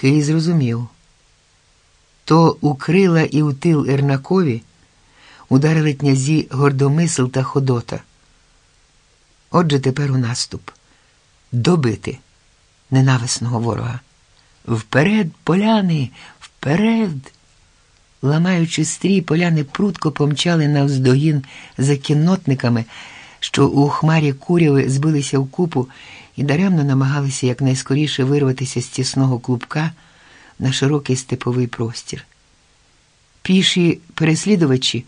Кий зрозумів. То у крила і у тил Ернакові ударили князі Гордомисл та Ходота. Отже, тепер у наступ добити ненависного ворога. Вперед, поляни, вперед! Ламаючи стрій, поляни прутко помчали навздогін за кіннотниками, що у хмарі куряви збилися в купу і даремно намагалися якнайскоріше вирватися з тісного клубка на широкий степовий простір. Піші переслідувачі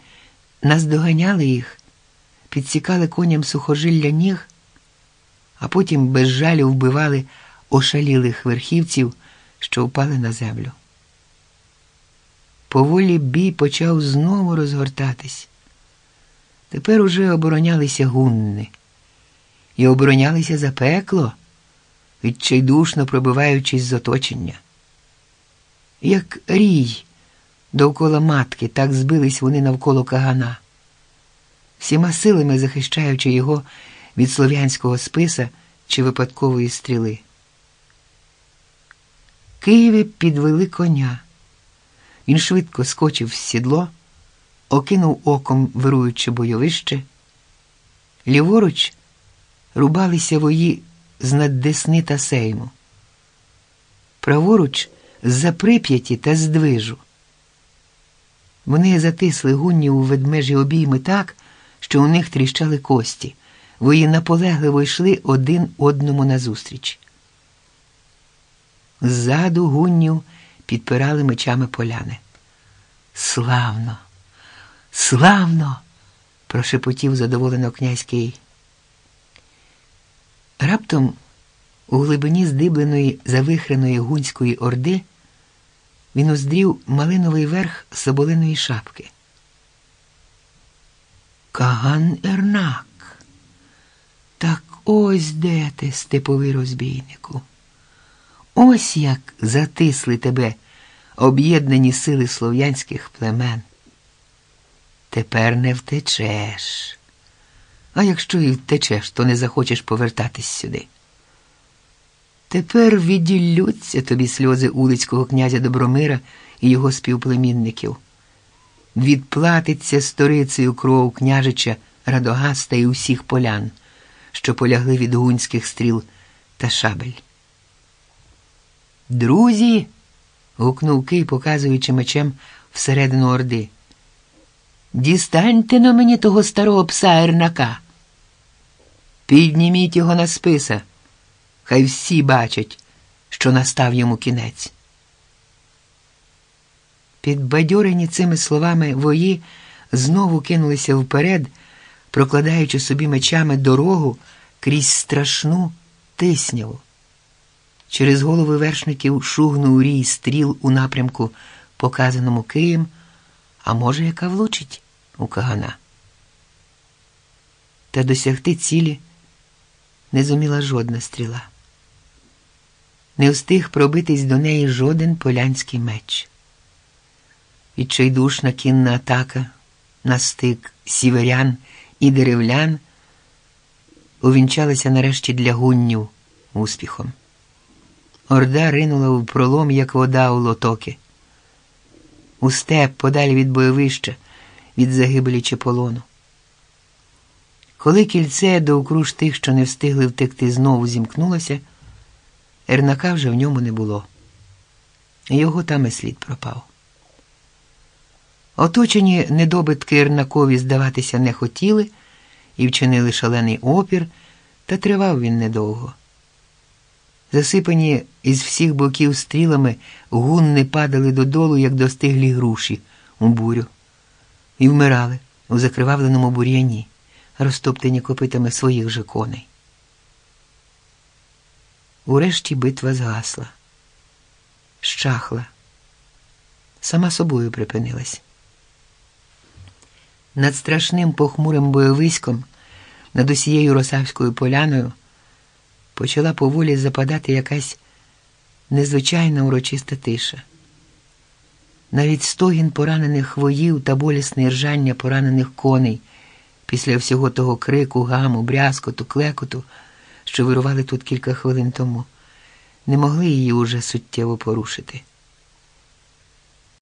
наздоганяли їх, підсікали коням сухожилля ніг, а потім без жалю вбивали ошалілих верхівців, що впали на землю. Поволі бій почав знову розгортатись. Тепер уже оборонялися гунни і оборонялися за пекло, відчайдушно пробиваючись з оточення. Як рій довкола матки, так збились вони навколо кагана, всіма силами захищаючи його від слов'янського списа чи випадкової стріли. Києві підвели коня. Він швидко скочив в сідло, окинув оком вируючи бойовище. Ліворуч рубалися вої з наддесни та сейму, праворуч з-за прип'яті та здвижу. Вони затисли гунні у ведмежі обійми так, що у них тріщали кості. Вої наполегливо йшли один одному назустріч. Ззаду гуннів підпирали мечами поляни. Славно, славно! прошепотів задоволено князь Кий. Раптом у глибині здибленої завихреної гунської орди він уздрів малиновий верх соболиної шапки. Каган Ернак. Так ось де ти, степовий розбійнику. Ось як затисли тебе об'єднані сили слов'янських племен. Тепер не втечеш. А якщо і втечеш, то не захочеш повертатись сюди. Тепер відділються тобі сльози улицького князя Добромира і його співплемінників. Відплатиться сторицею кров княжича Радогаста і усіх полян, що полягли від гунських стріл та шабель. Друзі. гукнув Кий, показуючи мечем всередину орди. Дістаньте на мені того старого пса Ернака. Підніміть його на списа. Хай всі бачать, що настав йому кінець. Підбадьорені цими словами вої знову кинулися вперед, прокладаючи собі мечами дорогу крізь страшну тисняву. Через голови вершників шугнув рій стріл у напрямку, показаному Києм, а може, яка влучить у Кагана. Та досягти цілі не зуміла жодна стріла. Не встиг пробитись до неї жоден полянський меч. Відчайдушна кінна атака на стик сіверян і деревлян увінчалася нарешті для гуннів успіхом. Орда ринула в пролом, як вода у лотоки. У степ подалі від бойовища, від загибелі чи полону. Коли кільце довкруж тих, що не встигли втекти, знову зімкнулося, Ернака вже в ньому не було. Його там і слід пропав. Оточені недобитки Ернакові здаватися не хотіли і вчинили шалений опір, та тривав він недовго. Засипані із всіх боків стрілами, гунни падали додолу, як достиглі груші у бурю, і вмирали у закривавленому бур'яні, розтоптані копитами своїх же коней. Урешті битва згасла, щахла, сама собою припинилась. Над страшним похмурим бойовиськом, над усією росавською поляною почала поволі западати якась незвичайна урочиста тиша. Навіть стогін поранених воїв та болісне ржання поранених коней після всього того крику, гаму, брязкоту, клекоту, що вирували тут кілька хвилин тому, не могли її уже суттєво порушити.